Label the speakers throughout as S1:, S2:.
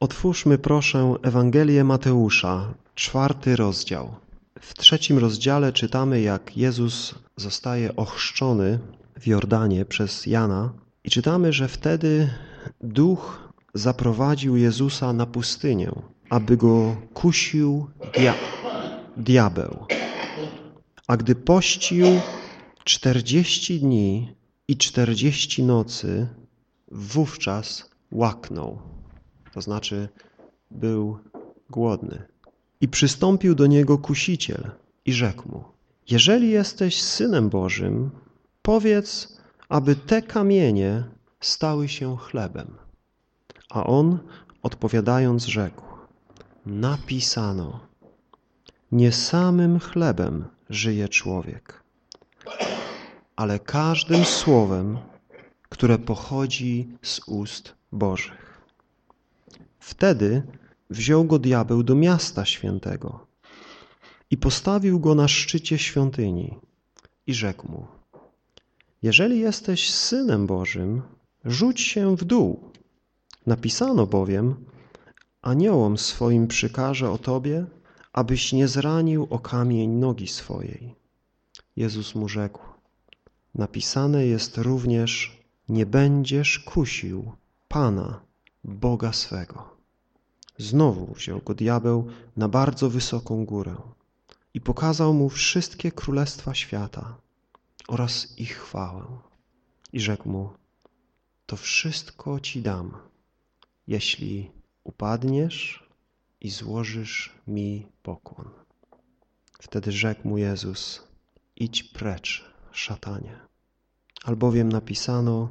S1: Otwórzmy proszę Ewangelię Mateusza, czwarty rozdział. W trzecim rozdziale czytamy, jak Jezus zostaje ochrzczony w Jordanie przez Jana i czytamy, że wtedy Duch zaprowadził Jezusa na pustynię, aby go kusił dia diabeł. A gdy pościł czterdzieści dni i czterdzieści nocy, wówczas łaknął, to znaczy był głodny. I przystąpił do niego kusiciel i rzekł mu, jeżeli jesteś Synem Bożym, powiedz, aby te kamienie stały się chlebem. A on odpowiadając rzekł, napisano, nie samym chlebem żyje człowiek, ale każdym słowem, które pochodzi z ust Bożych. Wtedy wziął go diabeł do miasta świętego i postawił go na szczycie świątyni i rzekł mu, jeżeli jesteś Synem Bożym, rzuć się w dół. Napisano bowiem, aniołom swoim przykaże o tobie, abyś nie zranił o kamień nogi swojej. Jezus mu rzekł, napisane jest również, nie będziesz kusił Pana, Boga swego. Znowu wziął go diabeł na bardzo wysoką górę i pokazał mu wszystkie królestwa świata oraz ich chwałę. I rzekł mu, to wszystko ci dam, jeśli upadniesz i złożysz mi pokłon. Wtedy rzekł mu Jezus, idź precz, szatanie. Albowiem napisano,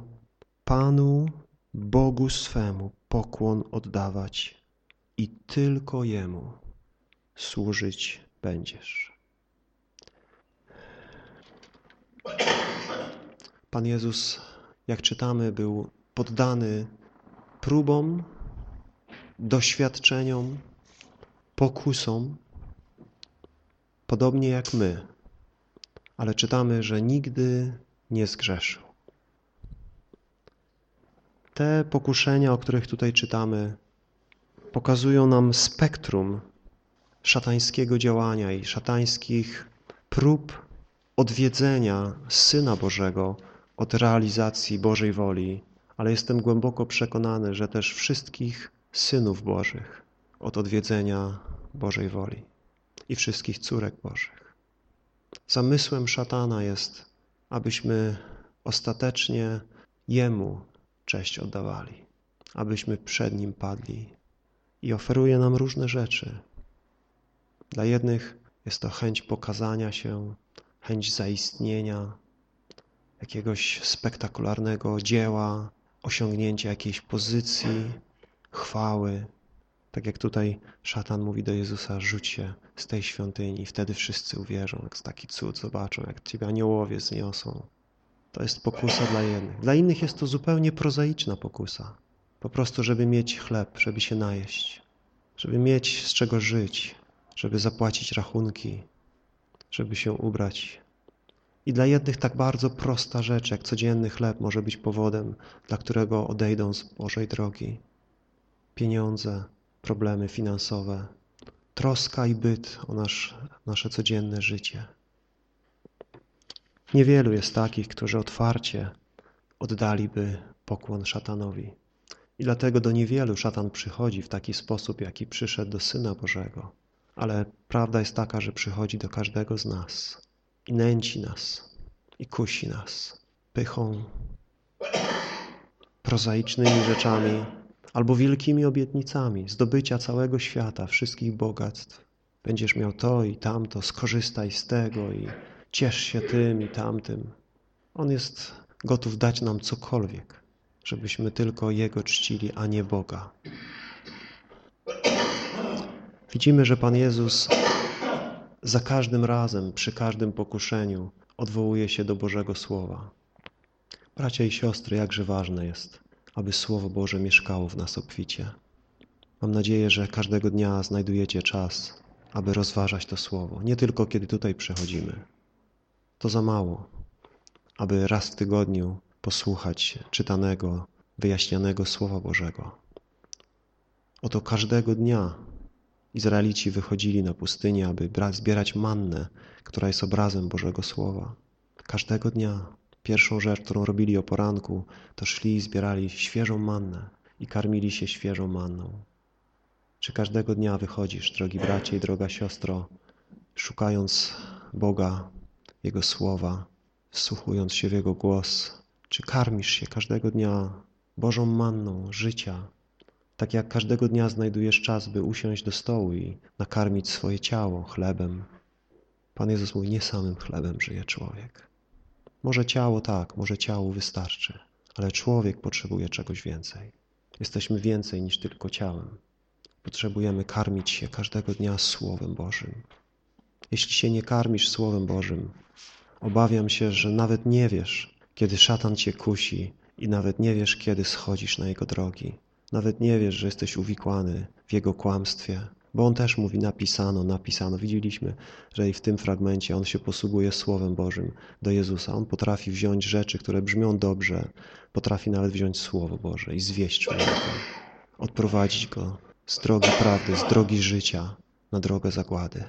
S1: Panu, Bogu swemu pokłon oddawać i tylko Jemu służyć będziesz. Pan Jezus, jak czytamy, był poddany próbom, doświadczeniom, pokusom, podobnie jak my, ale czytamy, że nigdy nie zgrzeszył. Te pokuszenia, o których tutaj czytamy, pokazują nam spektrum szatańskiego działania i szatańskich prób odwiedzenia Syna Bożego od realizacji Bożej woli, ale jestem głęboko przekonany, że też wszystkich synów Bożych od odwiedzenia Bożej woli i wszystkich córek Bożych. Zamysłem szatana jest, abyśmy ostatecznie Jemu cześć oddawali, abyśmy przed Nim padli i oferuje nam różne rzeczy. Dla jednych jest to chęć pokazania się, chęć zaistnienia, jakiegoś spektakularnego dzieła, osiągnięcia jakiejś pozycji, chwały. Tak jak tutaj szatan mówi do Jezusa, rzuć się z tej świątyni, wtedy wszyscy uwierzą, jak taki cud zobaczą, jak Ciebie aniołowie zniosą. To jest pokusa dla jednych. Dla innych jest to zupełnie prozaiczna pokusa. Po prostu, żeby mieć chleb, żeby się najeść, żeby mieć z czego żyć, żeby zapłacić rachunki, żeby się ubrać. I dla jednych tak bardzo prosta rzecz, jak codzienny chleb może być powodem, dla którego odejdą z Bożej drogi. Pieniądze, problemy finansowe, troska i byt o nasz, nasze codzienne życie. Niewielu jest takich, którzy otwarcie oddaliby pokłon szatanowi. I dlatego do niewielu szatan przychodzi w taki sposób, jaki przyszedł do Syna Bożego. Ale prawda jest taka, że przychodzi do każdego z nas i nęci nas, i kusi nas pychą, prozaicznymi rzeczami albo wielkimi obietnicami zdobycia całego świata, wszystkich bogactw. Będziesz miał to i tamto, skorzystaj z tego i ciesz się tym i tamtym. On jest gotów dać nam cokolwiek, żebyśmy tylko Jego czcili, a nie Boga. Widzimy, że Pan Jezus za każdym razem, przy każdym pokuszeniu odwołuje się do Bożego Słowa. Bracia i siostry, jakże ważne jest, aby Słowo Boże mieszkało w nas obficie. Mam nadzieję, że każdego dnia znajdujecie czas, aby rozważać to Słowo. Nie tylko kiedy tutaj przechodzimy. To za mało, aby raz w tygodniu posłuchać czytanego, wyjaśnianego Słowa Bożego. Oto każdego dnia Izraelici wychodzili na pustynię, aby zbierać mannę, która jest obrazem Bożego Słowa. Każdego dnia pierwszą rzecz, którą robili o poranku, to szli i zbierali świeżą mannę i karmili się świeżą manną. Czy każdego dnia wychodzisz, drogi bracie i droga siostro, szukając Boga, Jego Słowa, wsłuchując się w Jego głos? Czy karmisz się każdego dnia Bożą manną życia, tak jak każdego dnia znajdujesz czas, by usiąść do stołu i nakarmić swoje ciało chlebem. Pan Jezus mówi, nie samym chlebem żyje człowiek. Może ciało tak, może ciału wystarczy, ale człowiek potrzebuje czegoś więcej. Jesteśmy więcej niż tylko ciałem. Potrzebujemy karmić się każdego dnia Słowem Bożym. Jeśli się nie karmisz Słowem Bożym, obawiam się, że nawet nie wiesz, kiedy szatan cię kusi i nawet nie wiesz, kiedy schodzisz na jego drogi. Nawet nie wiesz, że jesteś uwikłany w jego kłamstwie, bo on też mówi napisano, napisano. Widzieliśmy, że i w tym fragmencie on się posługuje Słowem Bożym do Jezusa. On potrafi wziąć rzeczy, które brzmią dobrze, potrafi nawet wziąć Słowo Boże i zwieść człowieka, odprowadzić go z drogi prawdy, z drogi życia na drogę zagłady.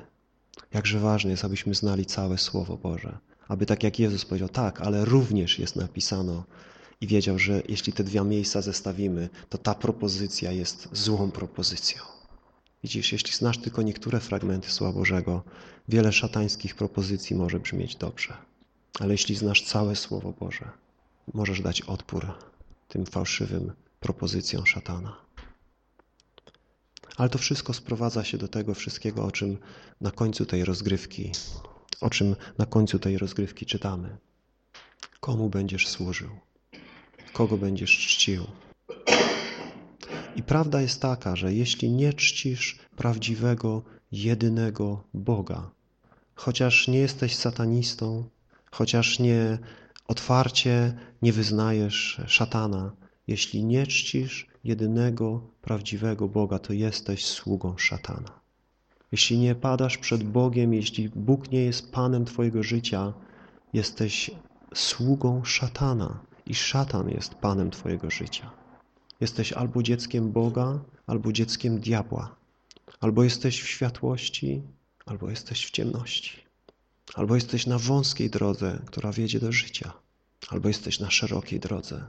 S1: Jakże ważne jest, abyśmy znali całe Słowo Boże. Aby tak jak Jezus powiedział, tak, ale również jest napisano i wiedział, że jeśli te dwa miejsca zestawimy, to ta propozycja jest złą propozycją. Widzisz, jeśli znasz tylko niektóre fragmenty Słowa Bożego, wiele szatańskich propozycji może brzmieć dobrze. Ale jeśli znasz całe Słowo Boże, możesz dać odpór tym fałszywym propozycjom szatana. Ale to wszystko sprowadza się do tego wszystkiego, o czym na końcu tej rozgrywki, o czym na końcu tej rozgrywki czytamy. Komu będziesz służył? Kogo będziesz czcił? I prawda jest taka, że jeśli nie czcisz prawdziwego, jedynego Boga, chociaż nie jesteś satanistą, chociaż nie otwarcie nie wyznajesz szatana, jeśli nie czcisz jedynego, prawdziwego Boga, to jesteś sługą szatana. Jeśli nie padasz przed Bogiem, jeśli Bóg nie jest Panem Twojego życia, jesteś sługą szatana i szatan jest Panem Twojego życia. Jesteś albo dzieckiem Boga, albo dzieckiem diabła. Albo jesteś w światłości, albo jesteś w ciemności. Albo jesteś na wąskiej drodze, która wiedzie do życia. Albo jesteś na szerokiej drodze,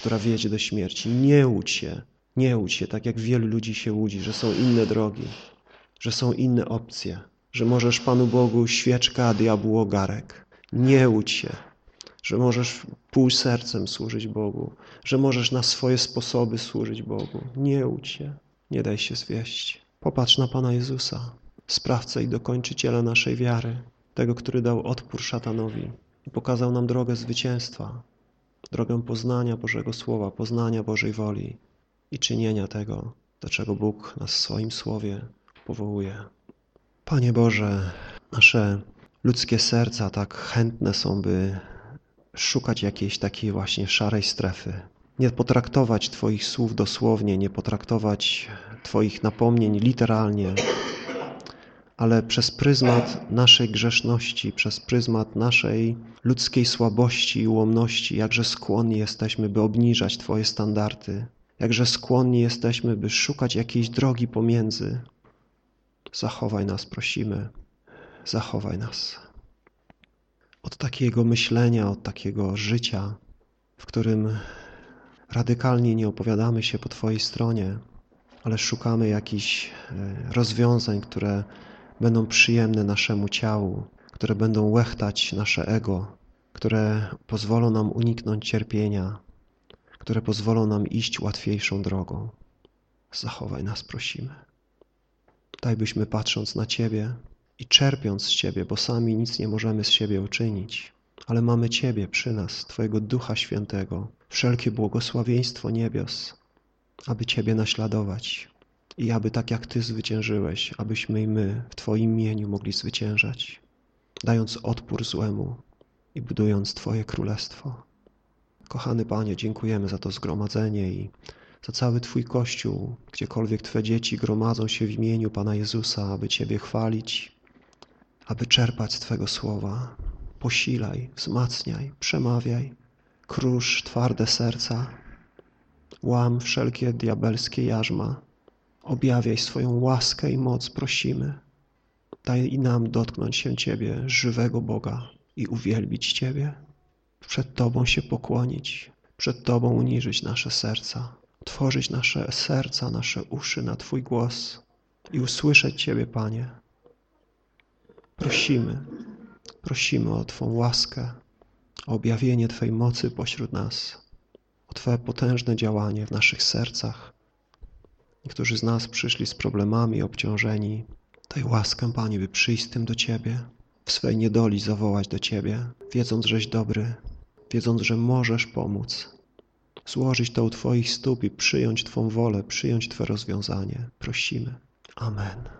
S1: która wiedzie do śmierci. Nie łudź się, nie łudź się, tak jak wielu ludzi się łudzi, że są inne drogi, że są inne opcje, że możesz Panu Bogu świeczka, a diabłu ogarek. Nie łudź się, że możesz pół sercem służyć Bogu, że możesz na swoje sposoby służyć Bogu. Nie łudź się, nie daj się zwieść. Popatrz na Pana Jezusa, sprawcę i dokończyciela naszej wiary, tego, który dał odpór szatanowi i pokazał nam drogę zwycięstwa, drogę poznania Bożego Słowa, poznania Bożej woli i czynienia tego, do czego Bóg nas w swoim Słowie powołuje. Panie Boże, nasze ludzkie serca tak chętne są, by szukać jakiejś takiej właśnie szarej strefy. Nie potraktować Twoich słów dosłownie, nie potraktować Twoich napomnień literalnie, ale przez pryzmat naszej grzeszności, przez pryzmat naszej ludzkiej słabości i ułomności, jakże skłonni jesteśmy, by obniżać Twoje standardy, jakże skłonni jesteśmy, by szukać jakiejś drogi pomiędzy. Zachowaj nas, prosimy, zachowaj nas od takiego myślenia, od takiego życia, w którym radykalnie nie opowiadamy się po Twojej stronie, ale szukamy jakichś e, rozwiązań, które będą przyjemne naszemu ciału, które będą łechtać nasze ego, które pozwolą nam uniknąć cierpienia, które pozwolą nam iść łatwiejszą drogą. Zachowaj nas, prosimy. Daj byśmy patrząc na Ciebie, i czerpiąc z Ciebie, bo sami nic nie możemy z siebie uczynić, ale mamy Ciebie przy nas, Twojego Ducha Świętego, wszelkie błogosławieństwo niebios, aby Ciebie naśladować i aby tak jak Ty zwyciężyłeś, abyśmy i my w Twoim imieniu mogli zwyciężać, dając odpór złemu i budując Twoje królestwo. Kochany Panie, dziękujemy za to zgromadzenie i za cały Twój Kościół, gdziekolwiek Twe dzieci gromadzą się w imieniu Pana Jezusa, aby Ciebie chwalić, aby czerpać z Twego słowa. Posilaj, wzmacniaj, przemawiaj, krusz twarde serca, łam wszelkie diabelskie jarzma, Objawiaj swoją łaskę i moc, prosimy. Daj i nam dotknąć się Ciebie, żywego Boga i uwielbić Ciebie. Przed Tobą się pokłonić, przed Tobą uniżyć nasze serca, otworzyć nasze serca, nasze uszy na Twój głos i usłyszeć Ciebie, Panie. Prosimy, prosimy o Twą łaskę, o objawienie Twej mocy pośród nas, o Twoje potężne działanie w naszych sercach. Niektórzy z nas przyszli z problemami, obciążeni. Daj łaskę, Panie, by przyjść z tym do Ciebie, w swej niedoli zawołać do Ciebie, wiedząc, żeś dobry, wiedząc, że możesz pomóc. Złożyć to u Twoich stóp i przyjąć Twą wolę, przyjąć Twe rozwiązanie. Prosimy. Amen.